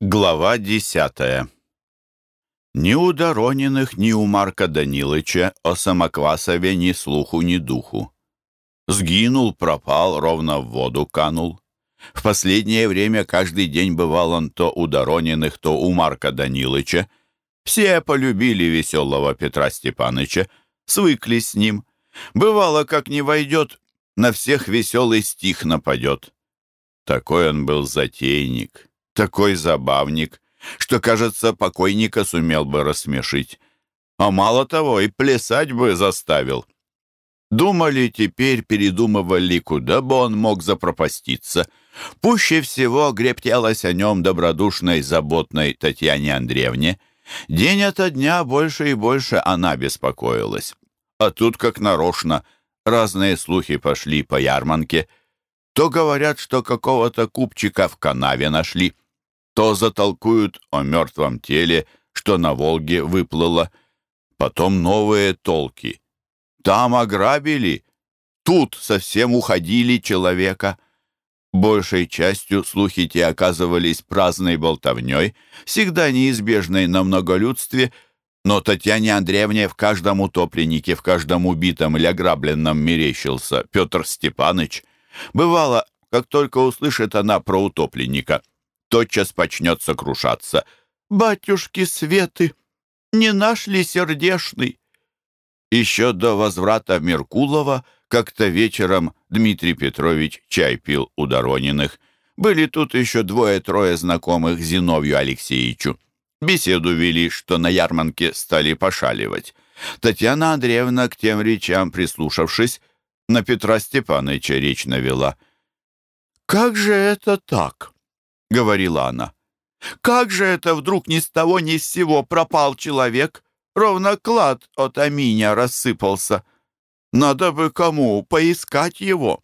Глава десятая Ни у Дорониных, ни у Марка Данилыча о Самоквасове ни слуху, ни духу. Сгинул, пропал, ровно в воду канул. В последнее время каждый день бывал он то у Дорониных, то у Марка Данилыча. Все полюбили веселого Петра Степаныча, свыклись с ним. Бывало, как не войдет, на всех веселый стих нападет. Такой он был затейник, такой забавник, что, кажется, покойника сумел бы рассмешить. А мало того, и плясать бы заставил. Думали теперь, передумывали, куда бы он мог запропаститься. Пуще всего грептелось о нем добродушной, заботной Татьяне Андреевне. День ото дня больше и больше она беспокоилась. А тут, как нарочно, разные слухи пошли по ярманке. То говорят, что какого-то купчика в канаве нашли — то затолкуют о мертвом теле, что на Волге выплыло. Потом новые толки. Там ограбили, тут совсем уходили человека. Большей частью слухи те оказывались праздной болтовней, всегда неизбежной на многолюдстве, но Татьяне Андреевне в каждом утопленнике, в каждом убитом или ограбленном мерещился Петр Степаныч. Бывало, как только услышит она про утопленника — тотчас почнет сокрушаться. «Батюшки Светы, не наш ли сердешный?» Еще до возврата Меркулова как-то вечером Дмитрий Петрович чай пил у Дорониных. Были тут еще двое-трое знакомых Зиновью Алексеевичу. Беседу вели, что на ярмарке стали пошаливать. Татьяна Андреевна, к тем речам прислушавшись, на Петра Степановича речь навела. «Как же это так?» — говорила она. «Как же это вдруг ни с того ни с сего пропал человек? Ровно клад от Аминя рассыпался. Надо бы кому поискать его».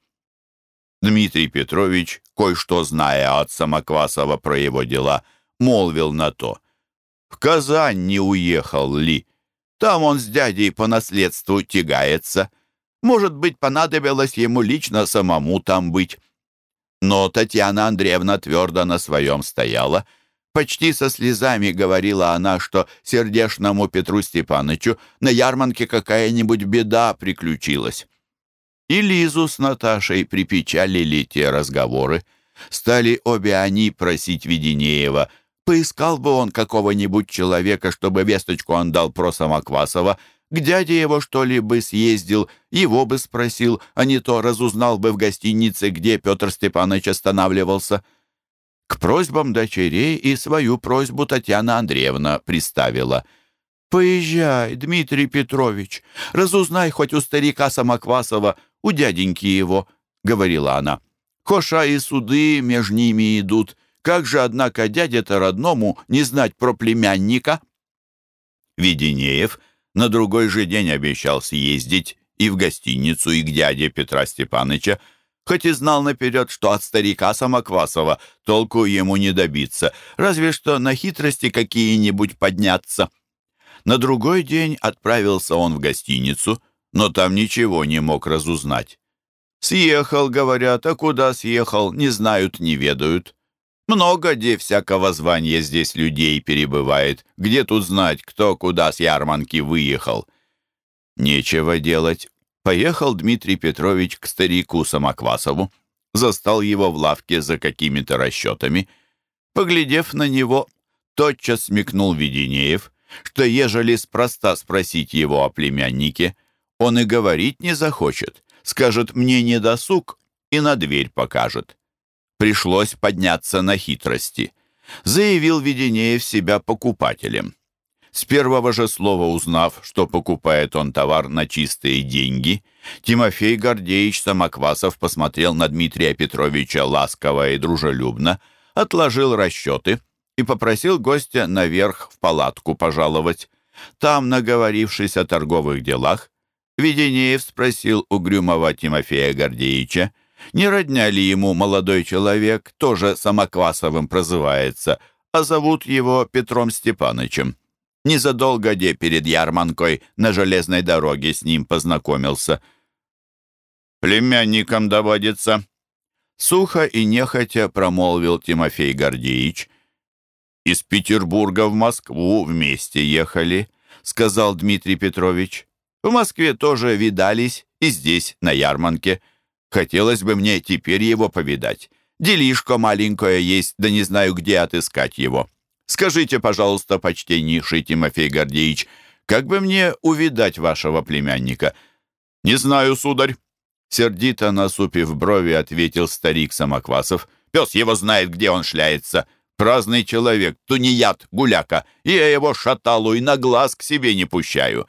Дмитрий Петрович, кое-что зная от Самоквасова про его дела, молвил на то. «В Казань не уехал ли? Там он с дядей по наследству тягается. Может быть, понадобилось ему лично самому там быть». Но Татьяна Андреевна твердо на своем стояла. Почти со слезами говорила она, что сердешному Петру Степанычу на ярмарке какая-нибудь беда приключилась. И Лизу с Наташей припечалили те разговоры. Стали обе они просить Веденеева. Поискал бы он какого-нибудь человека, чтобы весточку он дал про Самоквасова — к дяде его, что ли, бы съездил, его бы спросил, а не то разузнал бы в гостинице, где Петр Степанович останавливался. К просьбам дочерей и свою просьбу Татьяна Андреевна приставила. «Поезжай, Дмитрий Петрович, разузнай хоть у старика Самоквасова, у дяденьки его», — говорила она. «Хоша и суды между ними идут. Как же, однако, дяде-то родному не знать про племянника?» Веденеев — на другой же день обещал съездить и в гостиницу, и к дяде Петра Степаныча, хоть и знал наперед, что от старика Самоквасова толку ему не добиться, разве что на хитрости какие-нибудь подняться. На другой день отправился он в гостиницу, но там ничего не мог разузнать. «Съехал, говорят, а куда съехал, не знают, не ведают. Много где всякого звания здесь людей перебывает. Где тут знать, кто куда с ярманки выехал? Нечего делать. Поехал Дмитрий Петрович к старику Самоквасову. Застал его в лавке за какими-то расчетами. Поглядев на него, тотчас смекнул Веденеев, что ежели спроста спросить его о племяннике, он и говорить не захочет, скажет «мне не досуг» и на дверь покажет. Пришлось подняться на хитрости. Заявил Веденеев себя покупателем. С первого же слова узнав, что покупает он товар на чистые деньги, Тимофей Гордеевич Самоквасов посмотрел на Дмитрия Петровича ласково и дружелюбно, отложил расчеты и попросил гостя наверх в палатку пожаловать. Там, наговорившись о торговых делах, Веденеев спросил угрюмого Тимофея Гордеевича, не родня ли ему молодой человек, тоже Самоквасовым прозывается, а зовут его Петром Степанычем. Незадолго де перед ярманкой на железной дороге с ним познакомился. «Племянником доводится», — сухо и нехотя промолвил Тимофей Гордеевич. Из Петербурга в Москву вместе ехали, сказал Дмитрий Петрович. В Москве тоже видались, и здесь, на ярмарке. Хотелось бы мне теперь его повидать. Делишко маленькое есть, да не знаю, где отыскать его. Скажите, пожалуйста, почтеннейший Тимофей Гордеевич, как бы мне увидать вашего племянника?» «Не знаю, сударь», — сердито насупив брови, ответил старик Самоквасов. «Пес его знает, где он шляется. Праздный человек, тунеяд, гуляка, я его шаталу и на глаз к себе не пущаю».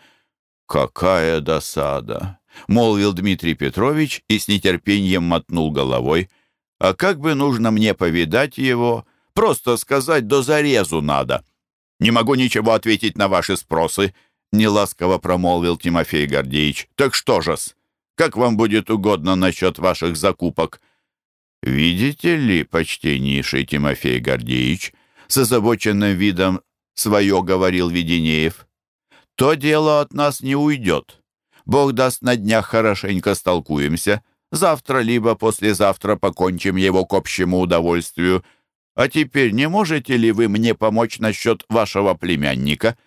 «Какая досада!» — молвил Дмитрий Петрович и с нетерпением мотнул головой. «А как бы нужно мне повидать его? Просто сказать, до зарезу надо». «Не могу ничего ответить на ваши спросы», — неласково промолвил Тимофей Гордеевич. «Так что же-с? Как вам будет угодно насчет ваших закупок?» «Видите ли, почтеннейший Тимофей Гордеевич, с озабоченным видом свое говорил Веденеев, то дело от нас не уйдет. Бог даст, на днях хорошенько столкуемся. Завтра либо послезавтра покончим его к общему удовольствию. А теперь не можете ли вы мне помочь насчет вашего племянника?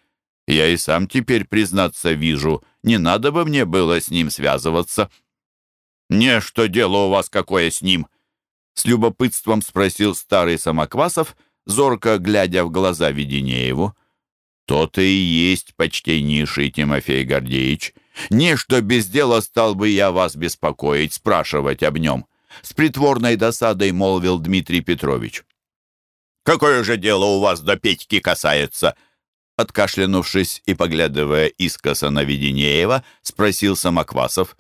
Я и сам теперь, признаться, вижу, не надо бы мне было с ним связываться». «Не, что дело у вас какое с ним?» С любопытством спросил старый Самоквасов, зорко глядя в глаза Веденееву. «То-то и есть, почтеннейший Тимофей Гордеевич. Не, что без дела стал бы я вас беспокоить, спрашивать об нем». С притворной досадой молвил Дмитрий Петрович. «Какое же дело у вас до Петьки касается?» Откашлянувшись и поглядывая искоса на Веденеева, спросил Самоквасов.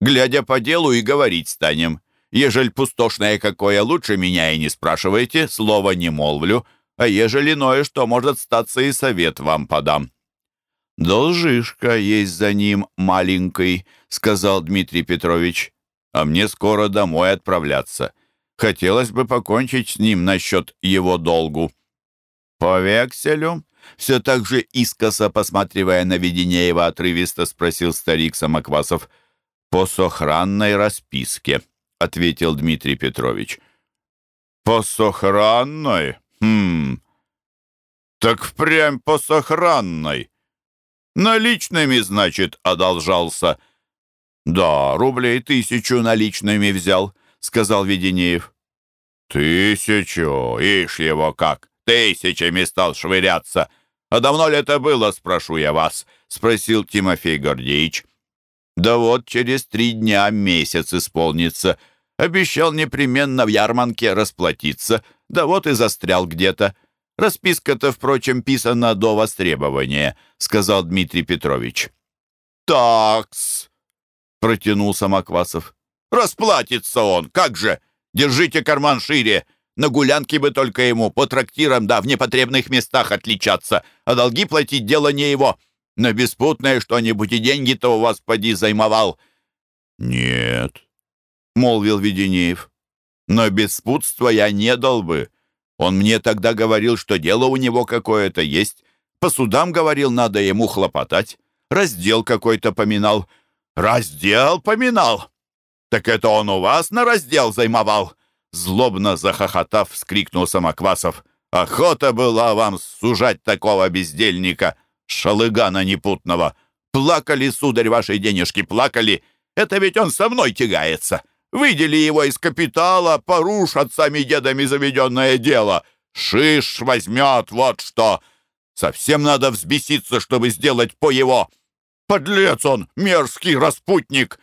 «Глядя по делу и говорить станем. Ежель пустошное какое, лучше меня и не спрашивайте, слова не молвлю, а ежели иное, что может статься и совет вам подам». «Должишка есть за ним маленький», — сказал Дмитрий Петрович. «А мне скоро домой отправляться. Хотелось бы покончить с ним насчет его долгу». «По векселю?» Все так же искоса, посматривая на Веденеева, отрывисто спросил старик Самоквасов. «По сохранной расписке», — ответил Дмитрий Петрович. «По сохранной? Хм... Так впрямь по сохранной. Наличными, значит, одолжался». «Да, рублей тысячу наличными взял», — сказал Веденеев. «Тысячу? Ишь его как! Тысячами стал швыряться! А давно ли это было, спрошу я вас?» — спросил Тимофей Гордеевич. «Да вот через три дня месяц исполнится. Обещал непременно в ярманке расплатиться. Да вот и застрял где-то. Расписка-то, впрочем, писана до востребования», — сказал Дмитрий Петрович. «Такс», — протянул Самоквасов. «Расплатится он, как же! Держите карман шире! На гулянке бы только ему, по трактирам, да в непотребных местах отличаться, а долги платить дело не его. На беспутное что-нибудь и деньги-то у вас поди займовал». «Нет», — молвил Веденеев. «Но беспутство я не дал бы. Он мне тогда говорил, что дело у него какое-то есть. По судам, говорил, надо ему хлопотать. Раздел какой-то поминал». «Раздел поминал? Так это он у вас на раздел займовал?» Злобно захохотав, вскрикнул Самоквасов. «Охота была вам сужать такого бездельника, шалыгана непутного! Плакали, сударь, ваши денежки, плакали! Это ведь он со мной тягается! Выдели его из капитала, поруш отцами-дедами заведенное дело! Шиш возьмет, вот что! Совсем надо взбеситься, чтобы сделать по его! Подлец он, мерзкий распутник!»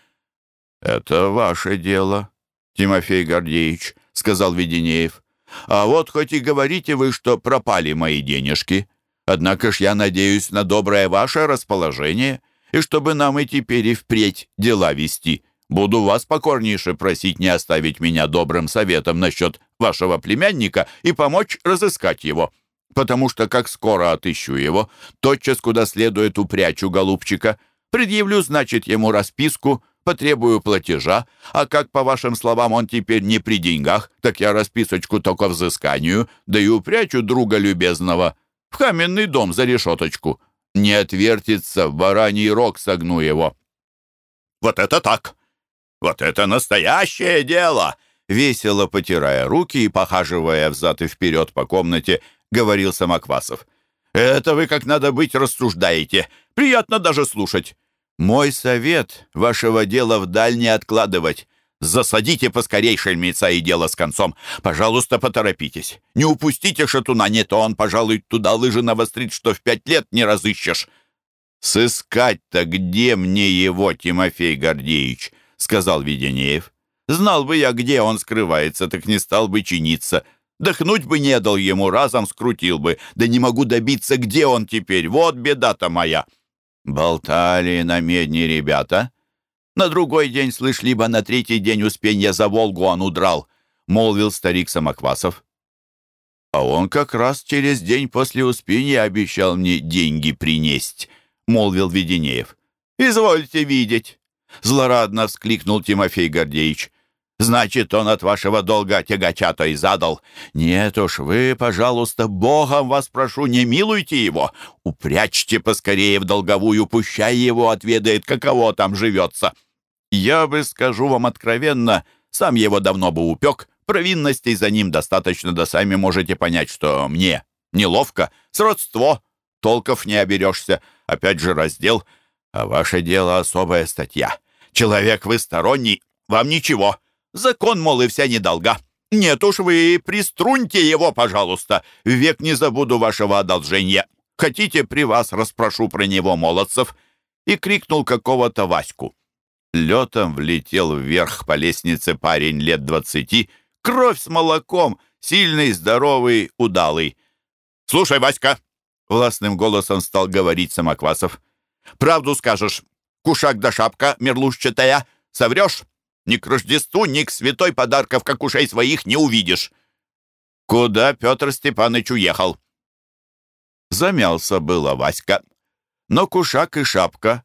«Это ваше дело, Тимофей Гордеевич», — сказал Веденеев. «А вот хоть и говорите вы, что пропали мои денежки, однако ж я надеюсь на доброе ваше расположение, и чтобы нам и теперь и впредь дела вести. Буду вас покорнейше просить не оставить меня добрым советом насчет вашего племянника и помочь разыскать его, потому что как скоро отыщу его, тотчас куда следует упрячу голубчика, предъявлю, значит, ему расписку, потребую платежа, а как, по вашим словам, он теперь не при деньгах, так я расписочку только взысканию, да и упрячу друга любезного в каменный дом за решеточку. Не отвертится, в бараний рог согну его». «Вот это так! Вот это настоящее дело!» — весело потирая руки и похаживая взад и вперед по комнате, говорил Самоквасов. «Это вы как надо быть рассуждаете. Приятно даже слушать. Мой совет — вашего дела вдаль не откладывать. Засадите поскорей шельмеца и дело с концом. Пожалуйста, поторопитесь. Не упустите шатуна, не то он, пожалуй, туда лыжи навострит, что в пять лет не разыщешь. «Сыскать-то где мне его, Тимофей Гордеевич?» — сказал Веденеев. «Знал бы я, где он скрывается, так не стал бы чиниться. Дохнуть бы не дал ему, разом скрутил бы. Да не могу добиться, где он теперь. Вот беда-то моя». Болтали на медне ребята. На другой день, слышь, либо на третий день успенья за Волгу он удрал, молвил старик Самоквасов. А он как раз через день после успения обещал мне деньги принесть, молвил Веденеев. «Извольте видеть!» Злорадно вскликнул Тимофей Гордеевич. Значит, он от вашего долга тягача-то и задал. Нет уж, вы, пожалуйста, Богом вас прошу, не милуйте его. Упрячьте поскорее в долговую, пущай его отведает, каково там живется. Я бы, скажу вам откровенно, сам его давно бы упек. Провинностей за ним достаточно, да сами можете понять, что мне неловко. Сродство, толков не оберешься. Опять же раздел. А ваше дело особая статья. Человек вы сторонний, вам ничего. Закон, мол, и вся недолга. Нет уж вы приструньте его, пожалуйста. Век не забуду вашего одолжения. Хотите, при вас расспрошу про него, молодцев?» И крикнул какого-то Ваську. Летом влетел вверх по лестнице парень лет двадцати. Кровь с молоком, сильный, здоровый, удалый. «Слушай, Васька!» — властным голосом стал говорить Самоквасов. «Правду скажешь. Кушак да шапка мерлушчатая. Соврешь? Ни к Рождеству, ни к святой подарков, как ушей своих, не увидишь. Куда Петр Степаныч уехал? Замялся было Васька. Но кушак и шапка,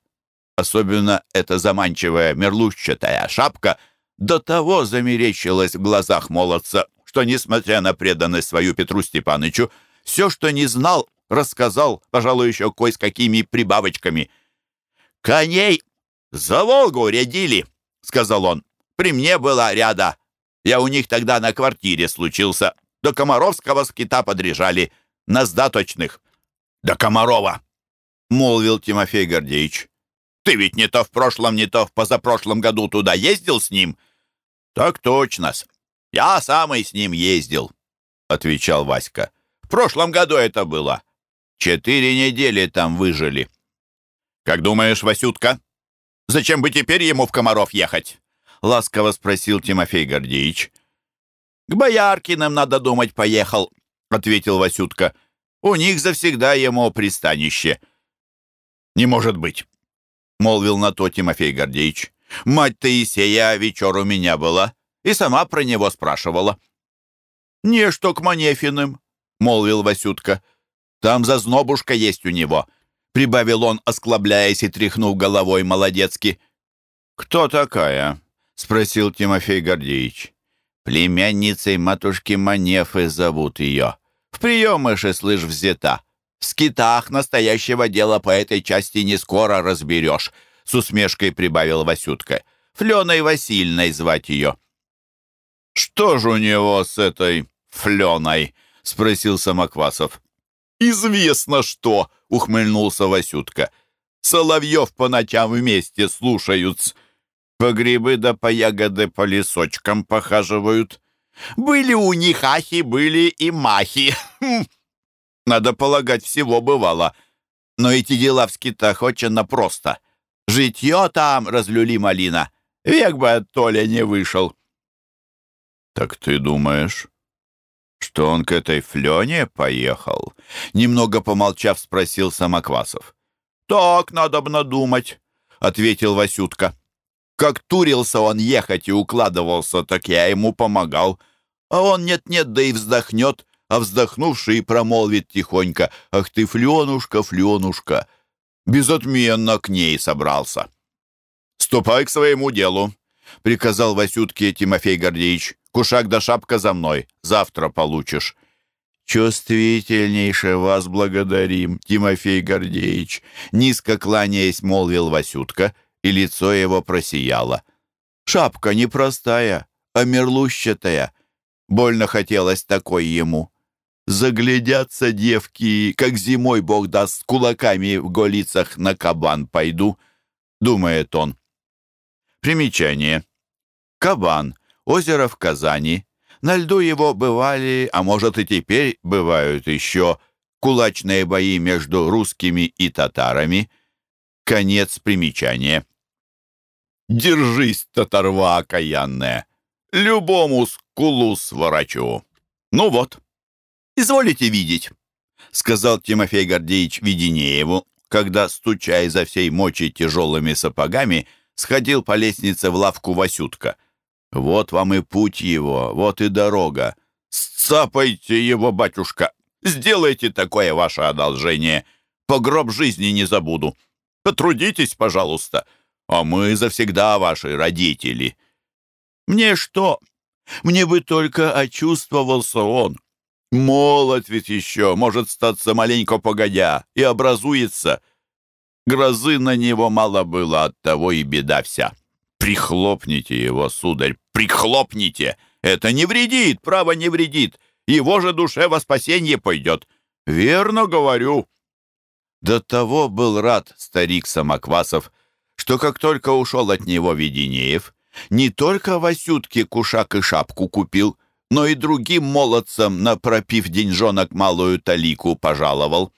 особенно эта заманчивая мерлущатая шапка, до того замерещилась в глазах молодца, что, несмотря на преданность свою Петру Степанычу, все, что не знал, рассказал, пожалуй, еще кое с какими прибавочками. «Коней за Волгу рядили!» — сказал он. При мне была ряда. Я у них тогда на квартире случился. До Комаровского скита подряжали. На сдаточных. До Комарова, молвил Тимофей Гордеевич. Ты ведь не то в прошлом, не то в позапрошлом году туда ездил с ним? Так точно. -с. Я самый с ним ездил, отвечал Васька. В прошлом году это было. Четыре недели там выжили. Как думаешь, Васютка, зачем бы теперь ему в Комаров ехать? — ласково спросил Тимофей Гордеевич. «К Бояркиным, надо думать, поехал», — ответил Васютка. «У них завсегда ему пристанище». «Не может быть», — молвил на то Тимофей Гордеевич. «Мать Таисея вечер у меня была и сама про него спрашивала». «Не что к Манефиным», — молвил Васютка. «Там зазнобушка есть у него», — прибавил он, осклабляясь и тряхнув головой молодецки. «Кто такая?» — спросил Тимофей Гордеевич. «Племянницей матушки Манефы зовут ее. В приемыше, слышь, взята. В скитах настоящего дела по этой части не скоро разберешь», — с усмешкой прибавил Васютка. «Фленой Васильной звать ее». «Что ж у него с этой Фленой?» — спросил Самоквасов. «Известно что!» — ухмыльнулся Васютка. «Соловьев по ночам вместе слушаются». По грибы да по ягоды по лесочкам похаживают. Были у них ахи, были и махи. Хм. Надо полагать, всего бывало. Но эти дела в скитах очень просто. Житье там разлюли малина. Век бы от Толя не вышел. «Так ты думаешь, что он к этой Флене поехал?» Немного помолчав, спросил Самоквасов. «Так надо бы надумать», — ответил Васютка. Как турился он ехать и укладывался, так я ему помогал. А он нет-нет, да и вздохнет, а вздохнувший промолвит тихонько, «Ах ты, Фленушка, Фленушка!» Безотменно к ней собрался. «Ступай к своему делу», — приказал Васютке Тимофей Гордеевич. «Кушак да шапка за мной, завтра получишь». «Чувствительнейше вас благодарим, Тимофей Гордеевич», — низко кланяясь, молвил Васютка — и лицо его просияло. «Шапка непростая, а мерлущатая. Больно хотелось такой ему. Заглядятся девки, как зимой, бог даст, кулаками в голицах на кабан пойду, думает он. Примечание. Кабан. Озеро в Казани. На льду его бывали, а может и теперь бывают еще, кулачные бои между русскими и татарами. Конец примечания. «Держись, татарва окаянная! Любому скулу сворачу!» «Ну вот, изволите видеть», — сказал Тимофей Гордеевич Веденееву, когда, стуча изо всей мочи тяжелыми сапогами, сходил по лестнице в лавку Васютка. «Вот вам и путь его, вот и дорога. Сцапайте его, батюшка! Сделайте такое ваше одолжение. По гроб жизни не забуду. Потрудитесь, пожалуйста, а мы завсегда ваши родители». «Мне что? Мне бы только очувствовался он. Молод ведь еще, может статься маленько погодя, и образуется. Грозы на него мало было, от того и беда вся. Прихлопните его, сударь, прихлопните! Это не вредит, право не вредит. Его же душе во спасение пойдет. Верно говорю. До того был рад старик Самоквасов, что как только ушел от него Веденеев, не только Васютке кушак и шапку купил, но и другим молодцам, напропив деньжонок малую талику, пожаловал.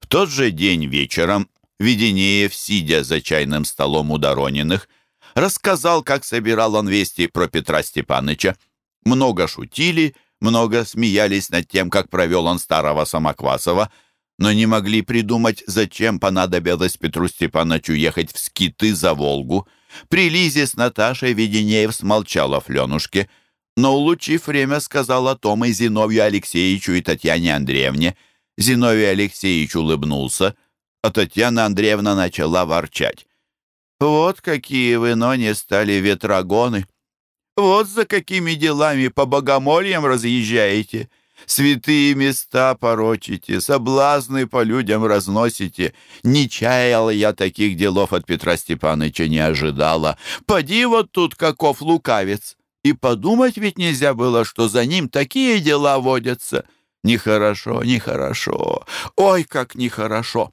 В тот же день вечером Веденеев, сидя за чайным столом у Дорониных, рассказал, как собирал он вести про Петра Степаныча. Много шутили, много смеялись над тем, как провел он старого Самоквасова, но не могли придумать, зачем понадобилось Петру Степановичу ехать в скиты за Волгу. При Лизе с Наташей Веденеев смолчал о Фленушке — но, улучив время, сказал о том и Зиновью Алексеевичу и Татьяне Андреевне. Зиновий Алексеевич улыбнулся, а Татьяна Андреевна начала ворчать. «Вот какие вы, но не стали ветрогоны! Вот за какими делами по богомольям разъезжаете!» Святые места порочите, соблазны по людям разносите. Не чаял я таких делов от Петра Степановича, не ожидала. Поди вот тут каков лукавец. И подумать ведь нельзя было, что за ним такие дела водятся. Нехорошо, нехорошо. Ой, как нехорошо.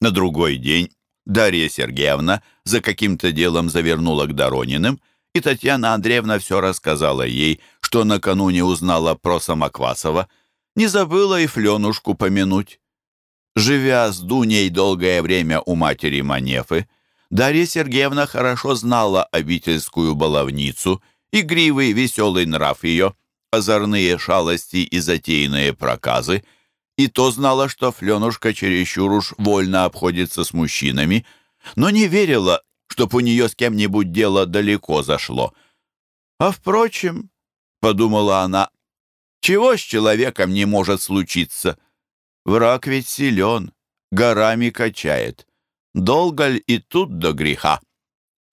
На другой день Дарья Сергеевна за каким-то делом завернула к Дорониным, и Татьяна Андреевна все рассказала ей, что накануне узнала про Самоквасова. Не забыла и Фленушку помянуть. Живя с Дуней долгое время у матери Манефы, Дарья Сергеевна хорошо знала обительскую баловницу — игривый, веселый нрав ее, озорные шалости и затеянные проказы, и то знала, что Фленушка чересчур уж вольно обходится с мужчинами, но не верила, чтоб у нее с кем-нибудь дело далеко зашло. «А впрочем, — подумала она, — чего с человеком не может случиться? Враг ведь силен, горами качает. Долго ли и тут до греха?»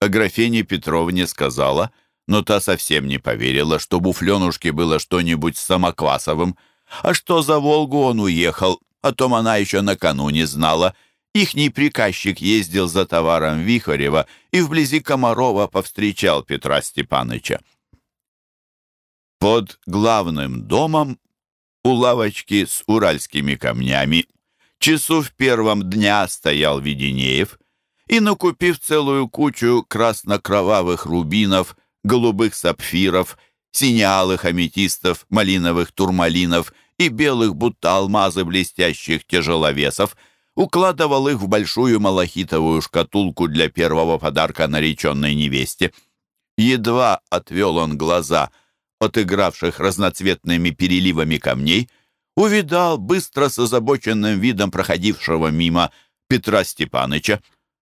А графине Петровне сказала — но та совсем не поверила, что у Фленушки было что-нибудь с Самоквасовым. А что за Волгу он уехал, о том она еще накануне знала. Ихний приказчик ездил за товаром Вихарева и вблизи Комарова повстречал Петра Степаныча. Под главным домом у лавочки с уральскими камнями часу в первом дня стоял Веденеев и, накупив целую кучу красно-кровавых рубинов, голубых сапфиров, синялых аметистов, малиновых турмалинов и белых, будто алмазы блестящих тяжеловесов, укладывал их в большую малахитовую шкатулку для первого подарка нареченной невесте. Едва отвел он глаза от игравших разноцветными переливами камней, увидал быстро с озабоченным видом проходившего мимо Петра Степаныча.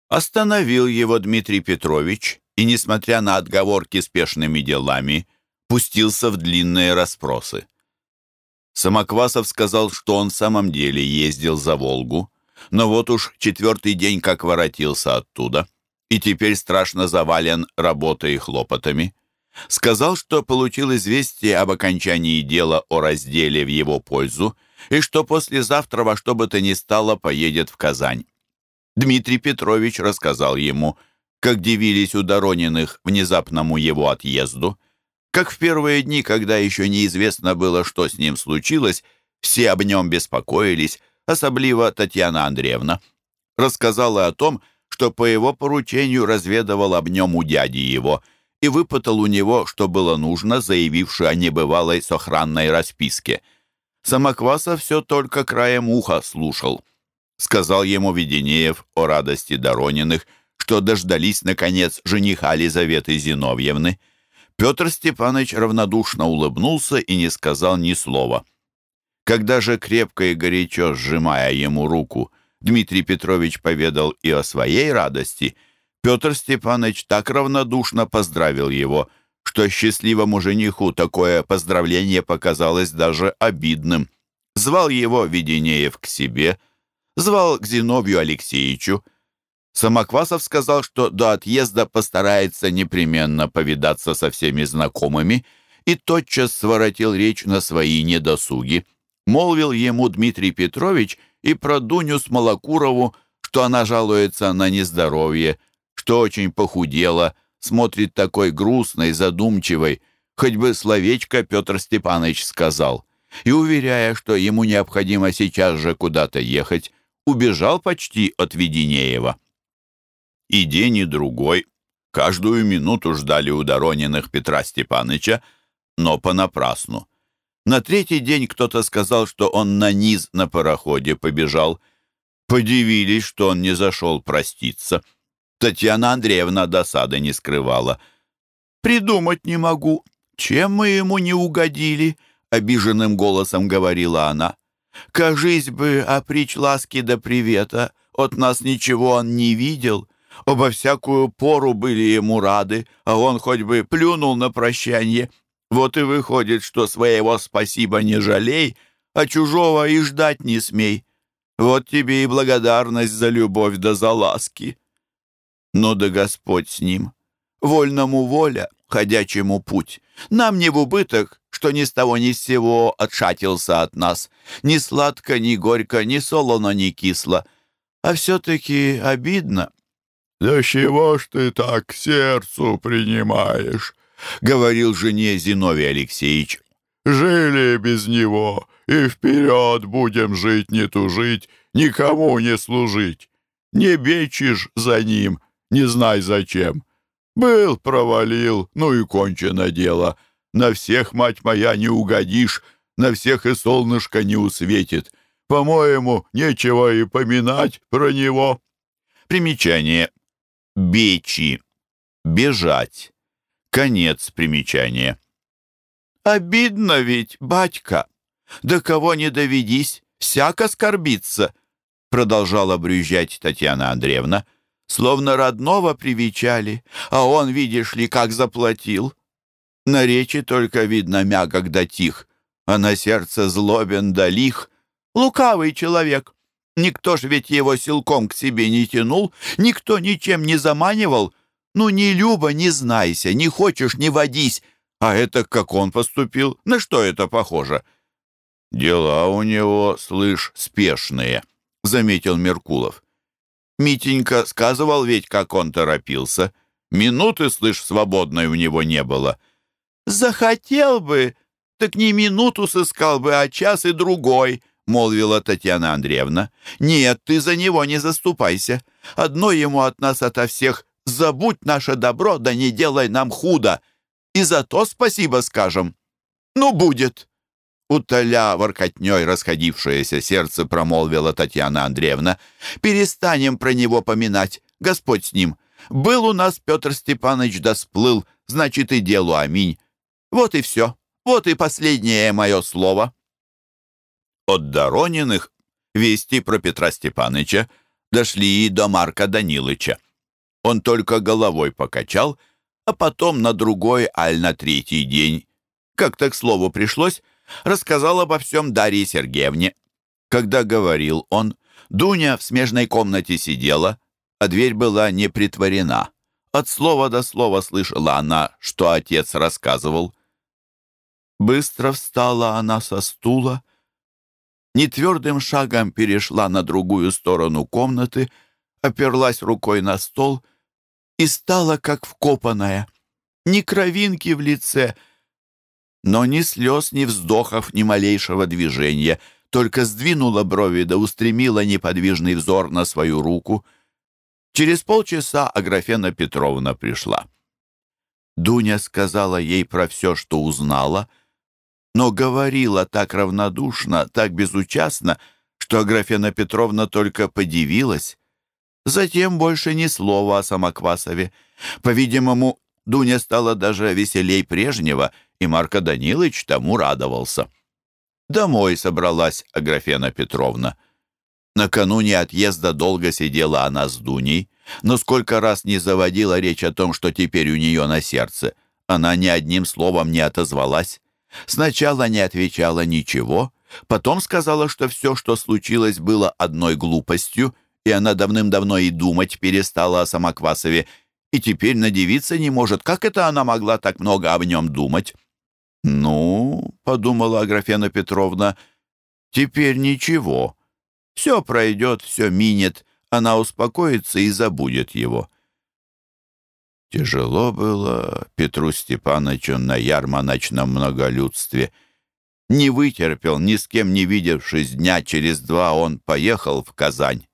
Остановил его Дмитрий Петрович и, несмотря на отговорки спешными делами, пустился в длинные расспросы. Самоквасов сказал, что он в самом деле ездил за Волгу, но вот уж четвертый день как воротился оттуда, и теперь страшно завален работой и хлопотами. Сказал, что получил известие об окончании дела о разделе в его пользу и что послезавтра во что бы то ни стало поедет в Казань. Дмитрий Петрович рассказал ему, как дивились у Дорониных внезапному его отъезду, как в первые дни, когда еще неизвестно было, что с ним случилось, все об нем беспокоились, особливо Татьяна Андреевна. Рассказала о том, что по его поручению разведывал об нем у дяди его и выпытал у него, что было нужно, заявивши о небывалой сохранной расписке. Самоквасов все только краем уха слушал. Сказал ему Веденеев о радости Дорониных, что дождались, наконец, жениха Лизаветы Зиновьевны. Петр Степанович равнодушно улыбнулся и не сказал ни слова. Когда же крепко и горячо сжимая ему руку, Дмитрий Петрович поведал и о своей радости, Петр Степанович так равнодушно поздравил его, что счастливому жениху такое поздравление показалось даже обидным. Звал его Веденеев к себе, звал к Зиновью Алексеевичу. Самоквасов сказал, что до отъезда постарается непременно повидаться со всеми знакомыми и тотчас своротил речь на свои недосуги. Молвил ему Дмитрий Петрович и про Дуню Смолокурову, что она жалуется на нездоровье, что очень похудела, смотрит такой грустной, задумчивой, хоть бы словечко Петр Степанович сказал, и, уверяя, что ему необходимо сейчас же куда-то ехать, убежал почти от Веденеева. И день, и другой каждую минуту ждали у Дорониных Петра Степановича, но понапрасну. На третий день кто-то сказал, что он на низ на пароходе побежал. Подивились, что он не зашел проститься. Татьяна Андреевна досады не скрывала. «Придумать не могу. Чем мы ему не угодили?» — обиженным голосом говорила она. «Кажись бы, опричь ласки до привета. От нас ничего он не видел. Обо всякую пору были ему рады, а он хоть бы плюнул на прощанье». Вот и выходит, что своего спасибо не жалей, а чужого и ждать не смей. Вот тебе и благодарность за любовь да за ласки. Но да Господь с ним. Вольному воля, ходячему путь. Нам не в убыток, что ни с того ни с сего отшатился от нас. Ни сладко, ни горько, ни солоно, ни кисло. А все-таки обидно. «Да чего ж ты так сердцу принимаешь?» — говорил жене Зиновий Алексеевич. «Жили без него, и вперед будем жить, не тужить, никому не служить. Не бечишь за ним, не знай зачем. Был, провалил, ну и кончено дело. На всех, мать моя, не угодишь, на всех и солнышко не усветит. По-моему, нечего и поминать про него». Примечание. Бечи. Бежать. Конец примечания. «Обидно ведь, батька! До кого не доведись, всяко скорбиться!» Продолжала брюзжать Татьяна Андреевна. «Словно родного привечали, а он, видишь ли, как заплатил. На речи только видно мягок да тих, а на сердце злобен да лих. Лукавый человек. Никто ж ведь его силком к себе не тянул, никто ничем не заманивал». Ну, не Люба, не знайся, не хочешь, не водись. А это как он поступил? На что это похоже?» «Дела у него, слышь, спешные», — заметил Меркулов. Митенька сказывал ведь, как он торопился. Минуты, слышь, свободной у него не было. «Захотел бы, так не минуту сыскал бы, а час и другой», — молвила Татьяна Андреевна. «Нет, ты за него не заступайся. Одно ему от нас ото всех забудь наше добро, да не делай нам худо. И за то спасибо скажем. Ну, будет!» Утоля воркотней расходившееся сердце промолвила Татьяна Андреевна. «Перестанем про него поминать. Господь с ним. Был у нас Петр Степанович да сплыл, значит и делу аминь. Вот и все. Вот и последнее мое слово». От Дорониных вести про Петра Степановича дошли и до Марка Данилыча. Он только головой покачал, а потом на другой, аль на третий день, как-то к слову пришлось, рассказал обо всем Дарье Сергеевне. Когда говорил он, Дуня в смежной комнате сидела, а дверь была не притворена. От слова до слова слышала она, что отец рассказывал. Быстро встала она со стула, нетвердым шагом перешла на другую сторону комнаты, оперлась рукой на стол — и стала как вкопанная. Ни кровинки в лице, но ни слез, ни вздохов, ни малейшего движения, только сдвинула брови да устремила неподвижный взор на свою руку. Через полчаса Аграфена Петровна пришла. Дуня сказала ей про все, что узнала, но говорила так равнодушно, так безучастно, что Аграфена Петровна только подивилась. Затем больше ни слова о Самоквасове. По-видимому, Дуня стала даже веселей прежнего, и Марко Данилович тому радовался. Домой собралась Аграфена Петровна. Накануне отъезда долго сидела она с Дуней, но сколько раз не заводила речь о том, что теперь у нее на сердце, она ни одним словом не отозвалась. Сначала не отвечала ничего, потом сказала, что все, что случилось, было одной глупостью, и она давным-давно и думать перестала о Самоквасове, и теперь надевиться не может. Как это она могла так много об нем думать? «Ну, — подумала Аграфена Петровна, — теперь ничего. Все пройдет, все минет, она успокоится и забудет его». Тяжело было Петру Степановичу на ярмарочном многолюдстве. Не вытерпел, ни с кем не видевшись дня через два, он поехал в Казань.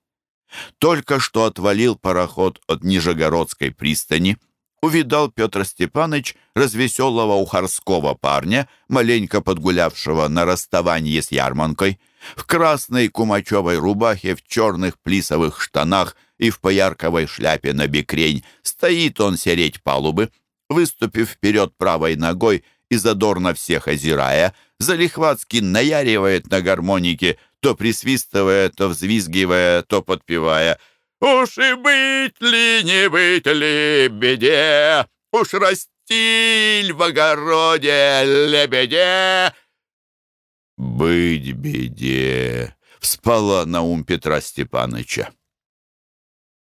Только что отвалил пароход от Нижегородской пристани. Увидал Петр Степанович развеселого ухарского парня, маленько подгулявшего на расставании с ярманкой, в красной кумачевой рубахе, в черных плисовых штанах и в поярковой шляпе на бекрень. Стоит он сереть палубы, выступив вперед правой ногой и задорно всех озирая, залихватски наяривает на гармонике — то присвистывая, то взвизгивая, то подпевая «Уж и быть ли, не быть ли беде, уж растиль в огороде лебеде!» «Быть беде!» — вспала на ум Петра Степаныча.